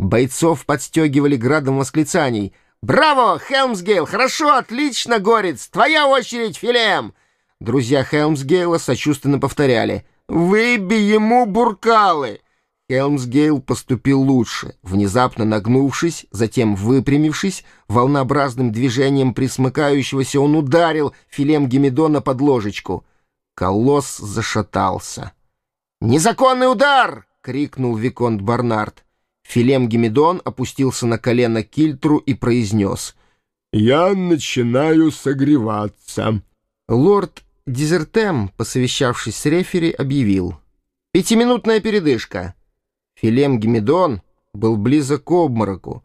Бойцов подстегивали градом восклицаний. «Браво, Хелмсгейл! Хорошо, отлично, Горец! Твоя очередь, Филем!» Друзья Хелмсгейла сочувственно повторяли. «Выбей ему буркалы!» Хелмсгейл поступил лучше. Внезапно нагнувшись, затем выпрямившись, волнообразным движением присмыкающегося он ударил филем Гемедона под ложечку. Колосс зашатался. «Незаконный удар!» — крикнул Виконт Барнард. Филем Гемедон опустился на колено Кильтру и произнес. «Я начинаю согреваться». Лорд Дизертем, посовещавшись с рефери, объявил. «Пятиминутная передышка». Филем Гемедон был близок к обмороку.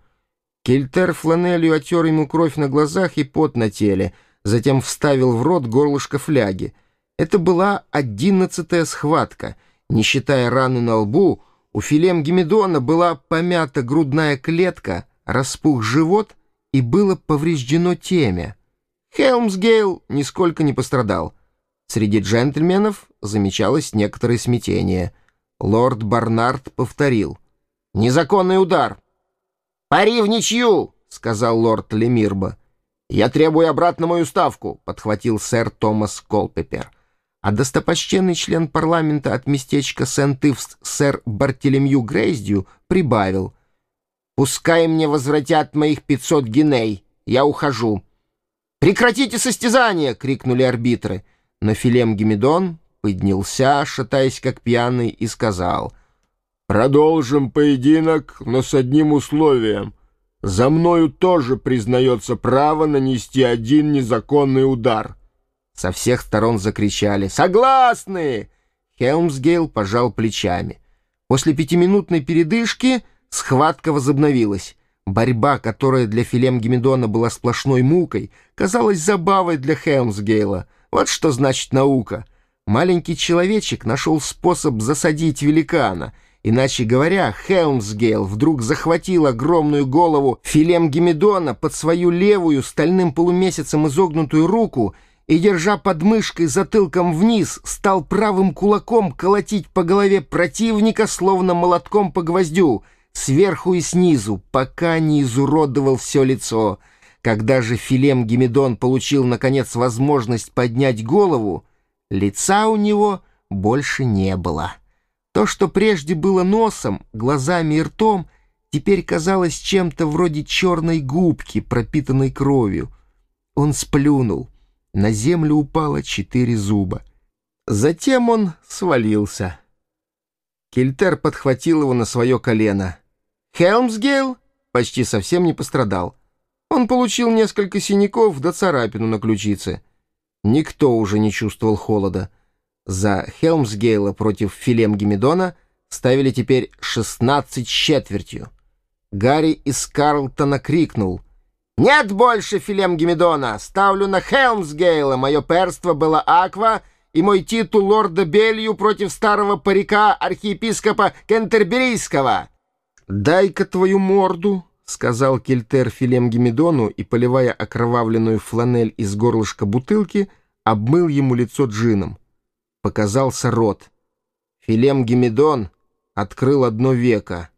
Кельтер фланелью отер ему кровь на глазах и пот на теле, затем вставил в рот горлышко фляги. Это была одиннадцатая схватка. Не считая раны на лбу, у Филем Гемедона была помята грудная клетка, распух живот и было повреждено темя. Хелмсгейл нисколько не пострадал. Среди джентльменов замечалось некоторое смятение — Лорд Барнард повторил. «Незаконный удар!» «Пари в ничью!» — сказал лорд Лемирба. «Я требую обратно мою ставку», — подхватил сэр Томас Колпепер. А достопочтенный член парламента от местечка Сент-Ивс сэр Бартелемью Грейздью прибавил. «Пускай мне возвратят моих пятьсот гиней. Я ухожу». «Прекратите состязание!» — крикнули арбитры. Но Филем Гемедон поднялся, шатаясь как пьяный, и сказал, «Продолжим поединок, но с одним условием. За мною тоже признается право нанести один незаконный удар». Со всех сторон закричали «Согласны!» Хелмсгейл пожал плечами. После пятиминутной передышки схватка возобновилась. Борьба, которая для Филем Гемедона была сплошной мукой, казалась забавой для Хелмсгейла. Вот что значит наука — Маленький человечек нашел способ засадить великана. Иначе говоря, Хелмсгейл вдруг захватил огромную голову филем Гемедона под свою левую стальным полумесяцем изогнутую руку и, держа под мышкой затылком вниз, стал правым кулаком колотить по голове противника, словно молотком по гвоздю, сверху и снизу, пока не изуродовал все лицо. Когда же Филем Гемедон получил, наконец, возможность поднять голову, Лица у него больше не было. То, что прежде было носом, глазами и ртом, теперь казалось чем-то вроде черной губки, пропитанной кровью. Он сплюнул. На землю упало четыре зуба. Затем он свалился. Кельтер подхватил его на свое колено. Хелмсгейл почти совсем не пострадал. Он получил несколько синяков да царапину на ключице. Никто уже не чувствовал холода. За Хелмсгейла против Филем Гемедона ставили теперь 16 четвертью. Гарри из Карлтона крикнул. «Нет больше Филем Гемедона! Ставлю на Хелмсгейла! Мое перство было Аква, и мой титул лорда Белью против старого парика архиепископа Кентерберийского!» «Дай-ка твою морду!» — сказал Кельтер Филем Гемедону и, поливая окровавленную фланель из горлышка бутылки, обмыл ему лицо джином. Показался рот. Филем Гемедон открыл одно веко.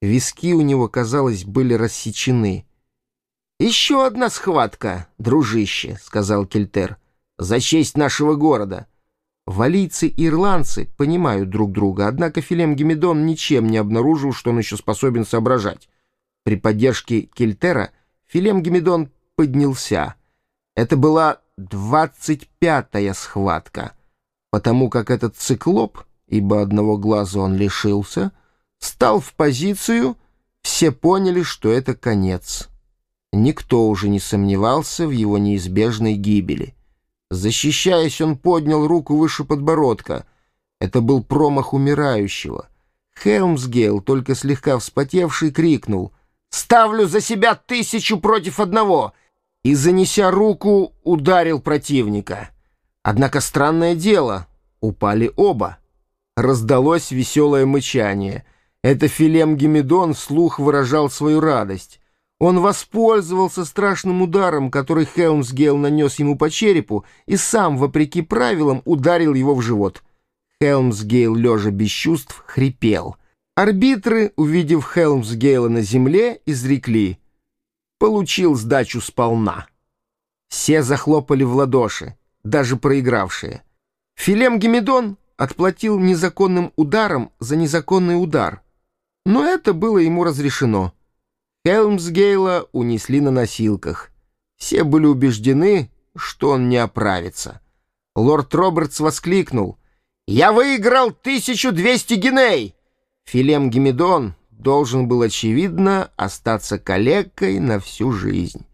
Виски у него, казалось, были рассечены. «Еще одна схватка, дружище», — сказал Кельтер, — «за честь нашего города». Валийцы и ирландцы понимают друг друга, однако Филем Гемедон ничем не обнаружил, что он еще способен соображать. При поддержке Кельтера Филем Гемедон поднялся. Это была двадцать пятая схватка, потому как этот циклоп, ибо одного глаза он лишился, стал в позицию, все поняли, что это конец. Никто уже не сомневался в его неизбежной гибели. Защищаясь, он поднял руку выше подбородка. Это был промах умирающего. Хелмсгейл, только слегка вспотевший, крикнул — Ставлю за себя тысячу против одного!» И, занеся руку, ударил противника. Однако странное дело, упали оба. Раздалось веселое мычание. Это Филем Гемедон слух выражал свою радость. Он воспользовался страшным ударом, который Хелмсгейл нанес ему по черепу, и сам, вопреки правилам, ударил его в живот. Хелмсгейл, лежа без чувств, хрипел — Арбитры, увидев Хелмсгейла на земле, изрекли «Получил сдачу сполна». Все захлопали в ладоши, даже проигравшие. Филем Гемедон отплатил незаконным ударом за незаконный удар. Но это было ему разрешено. Хелмсгейла унесли на носилках. Все были убеждены, что он не оправится. Лорд Робертс воскликнул. «Я выиграл 1200 геней!» Филем Гемедон должен был, очевидно, остаться калекой на всю жизнь.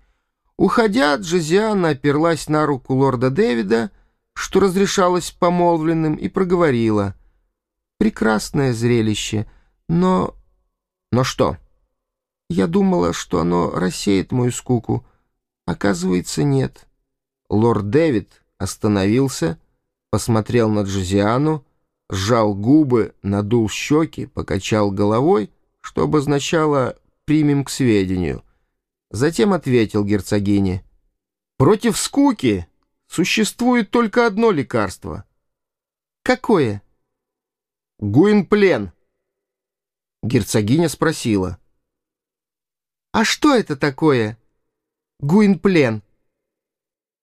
Уходя, Джозиана оперлась на руку лорда Дэвида, что разрешалось помолвленным, и проговорила. «Прекрасное зрелище, но...» «Но что?» «Я думала, что оно рассеет мою скуку. Оказывается, нет». Лорд Дэвид остановился, посмотрел на Джозиану, сжал губы, надул щеки, покачал головой, что обозначало «примем к сведению». Затем ответил герцогине. «Против скуки существует только одно лекарство». «Какое?» «Гуинплен». Герцогиня спросила. «А что это такое?» «Гуинплен».